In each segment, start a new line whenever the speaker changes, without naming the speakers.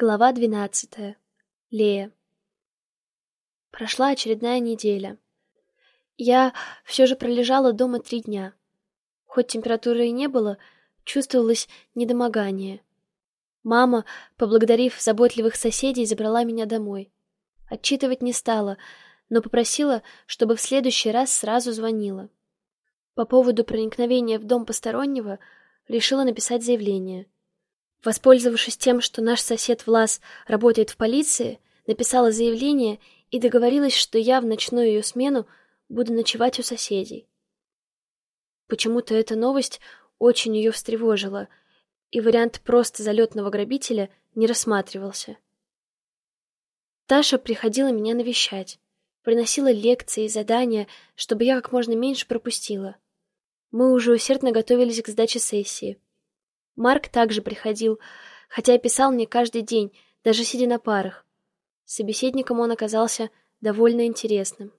Глава двенадцатая. Лея. Прошла очередная неделя. Я все же пролежала дома три дня. Хоть температуры и не было, чувствовалось недомогание. Мама, поблагодарив заботливых соседей, забрала меня домой. Отчитывать не стала, но попросила, чтобы в следующий раз сразу звонила. По поводу проникновения в дом постороннего решила написать заявление — Воспользовавшись тем, что наш сосед Влас работает в полиции, написала заявление и договорилась, что я в ночную ее смену буду ночевать у соседей. Почему-то эта новость очень ее встревожила, и вариант просто залетного грабителя не рассматривался. Таша приходила меня навещать, приносила лекции и задания, чтобы я как можно меньше пропустила. Мы уже усердно готовились к сдаче сессии. Марк также приходил, хотя писал мне каждый день, даже сидя на парах. Собеседником он оказался довольно интересным.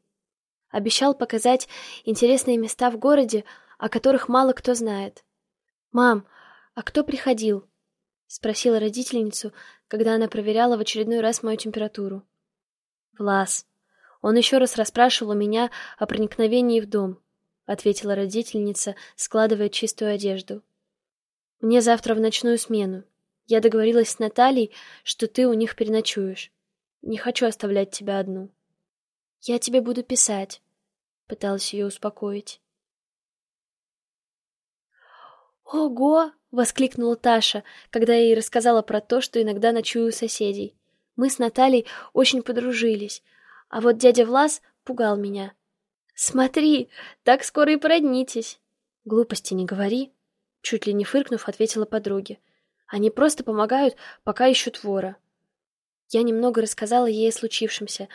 Обещал показать интересные места в городе, о которых мало кто знает. «Мам, а кто приходил?» — спросила родительницу, когда она проверяла в очередной раз мою температуру. «Влас. Он еще раз расспрашивал меня о проникновении в дом», — ответила родительница, складывая чистую одежду. Мне завтра в ночную смену. Я договорилась с Натальей, что ты у них переночуешь. Не хочу оставлять тебя одну. Я тебе буду писать, пыталась ее успокоить. Ого! воскликнула Таша, когда я ей рассказала про то, что иногда ночую у соседей. Мы с Натальей очень подружились, а вот дядя Влас пугал меня. Смотри, так скоро и породнитесь. Глупости не говори, Чуть ли не фыркнув, ответила подруге. Они просто помогают, пока ищут вора. Я немного рассказала ей о случившемся.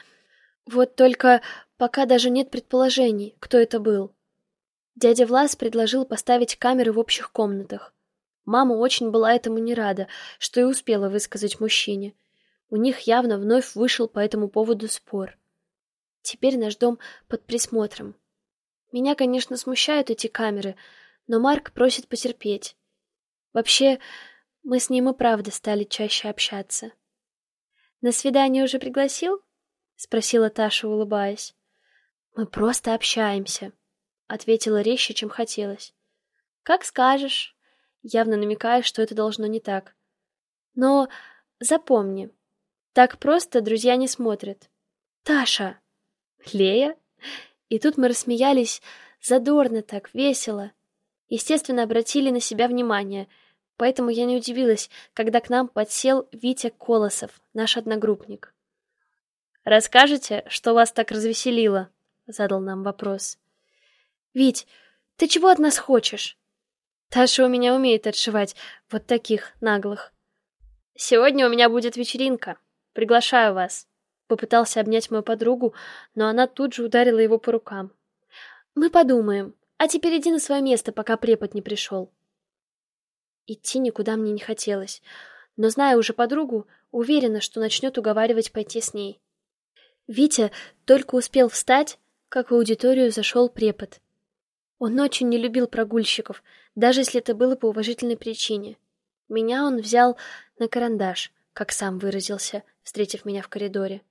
Вот только пока даже нет предположений, кто это был. Дядя Влас предложил поставить камеры в общих комнатах. Мама очень была этому не рада, что и успела высказать мужчине. У них явно вновь вышел по этому поводу спор. Теперь наш дом под присмотром. Меня, конечно, смущают эти камеры, но Марк просит потерпеть. Вообще, мы с ним и правда стали чаще общаться. «На свидание уже пригласил?» — спросила Таша, улыбаясь. «Мы просто общаемся», — ответила резче, чем хотелось. «Как скажешь», явно намекая, что это должно не так. «Но запомни, так просто друзья не смотрят. Таша!» «Лея?» И тут мы рассмеялись, задорно так, весело естественно, обратили на себя внимание, поэтому я не удивилась, когда к нам подсел Витя Колосов, наш одногруппник. «Расскажете, что вас так развеселило?» — задал нам вопрос. «Вить, ты чего от нас хочешь?» Таша у меня умеет отшивать вот таких наглых. «Сегодня у меня будет вечеринка. Приглашаю вас». Попытался обнять мою подругу, но она тут же ударила его по рукам. «Мы подумаем», а теперь иди на свое место, пока препод не пришел. Идти никуда мне не хотелось, но, зная уже подругу, уверена, что начнет уговаривать пойти с ней. Витя только успел встать, как в аудиторию зашел препод. Он очень не любил прогульщиков, даже если это было по уважительной причине. Меня он взял на карандаш, как сам выразился, встретив меня в коридоре.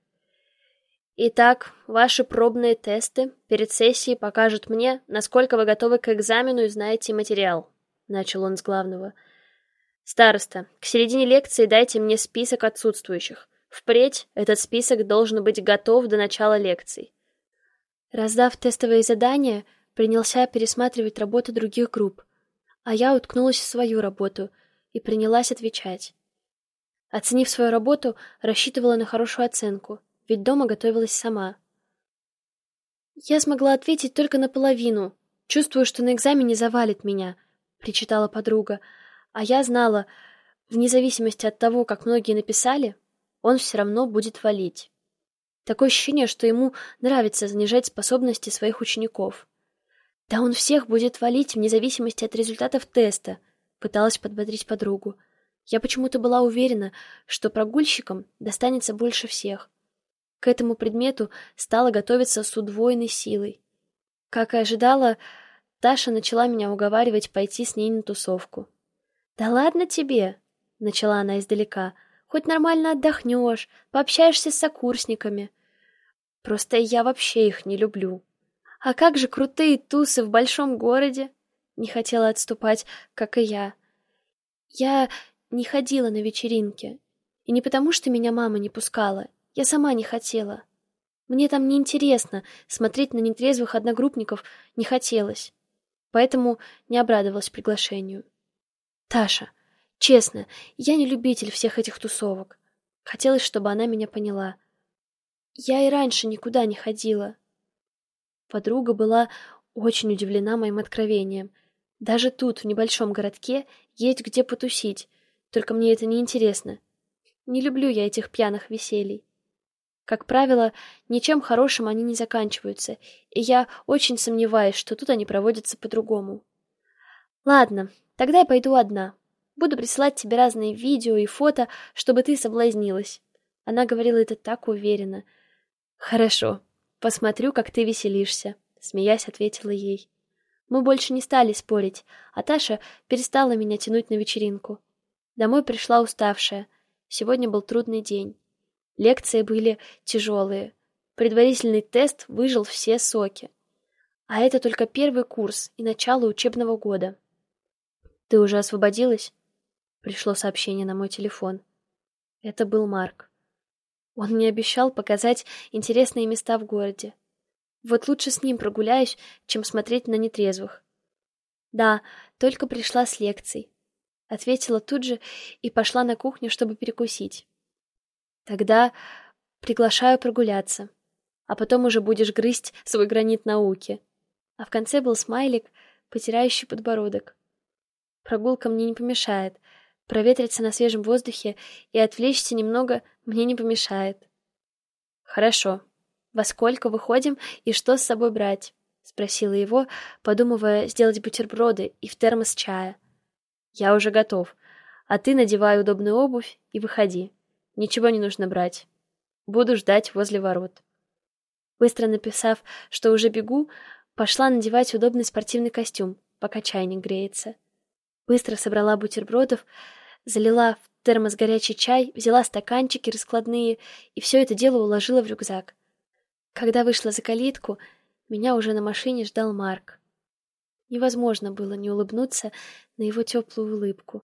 Итак, ваши пробные тесты перед сессией покажут мне, насколько вы готовы к экзамену и знаете материал, начал он с главного. Староста, к середине лекции дайте мне список отсутствующих. Впредь этот список должен быть готов до начала лекций. Раздав тестовые задания, принялся пересматривать работы других групп, а я уткнулась в свою работу и принялась отвечать. Оценив свою работу, рассчитывала на хорошую оценку — ведь дома готовилась сама. Я смогла ответить только наполовину. Чувствую, что на экзамене завалит меня, причитала подруга. А я знала, вне зависимости от того, как многие написали, он все равно будет валить. Такое ощущение, что ему нравится занижать способности своих учеников. Да он всех будет валить вне зависимости от результатов теста, пыталась подбодрить подругу. Я почему-то была уверена, что прогульщикам достанется больше всех. К этому предмету стала готовиться с удвоенной силой. Как и ожидала, Таша начала меня уговаривать пойти с ней на тусовку. «Да ладно тебе!» — начала она издалека, Хоть нормально отдохнешь, пообщаешься с сокурсниками. Просто я вообще их не люблю. А как же крутые тусы в большом городе? Не хотела отступать, как и я. Я не ходила на вечеринки. И не потому, что меня мама не пускала. Я сама не хотела. Мне там не интересно, смотреть на нетрезвых одногруппников не хотелось. Поэтому не обрадовалась приглашению. Таша, Честно, я не любитель всех этих тусовок. Хотелось, чтобы она меня поняла. Я и раньше никуда не ходила. Подруга была очень удивлена моим откровением. Даже тут, в небольшом городке, есть где потусить, только мне это не интересно. Не люблю я этих пьяных веселий. Как правило, ничем хорошим они не заканчиваются, и я очень сомневаюсь, что тут они проводятся по-другому. Ладно, тогда я пойду одна. Буду присылать тебе разные видео и фото, чтобы ты соблазнилась. Она говорила это так уверенно. Хорошо. Посмотрю, как ты веселишься, смеясь, ответила ей. Мы больше не стали спорить, а Таша перестала меня тянуть на вечеринку. Домой пришла уставшая. Сегодня был трудный день. Лекции были тяжелые. Предварительный тест выжил все соки. А это только первый курс и начало учебного года. Ты уже освободилась? Пришло сообщение на мой телефон. Это был Марк. Он мне обещал показать интересные места в городе. Вот лучше с ним прогуляюсь, чем смотреть на нетрезвых. Да, только пришла с лекций. Ответила тут же и пошла на кухню, чтобы перекусить. Тогда приглашаю прогуляться, а потом уже будешь грызть свой гранит науки. А в конце был смайлик, потирающий подбородок. Прогулка мне не помешает, Проветриться на свежем воздухе и отвлечься немного мне не помешает. Хорошо. Во сколько выходим и что с собой брать? Спросила его, подумывая сделать бутерброды и в термос чая. Я уже готов. А ты надевай удобную обувь и выходи. Ничего не нужно брать. Буду ждать возле ворот. Быстро написав, что уже бегу, пошла надевать удобный спортивный костюм, пока чайник греется. Быстро собрала бутербродов, залила в термос горячий чай, взяла стаканчики раскладные и все это дело уложила в рюкзак. Когда вышла за калитку, меня уже на машине ждал Марк. Невозможно было не улыбнуться на его теплую улыбку.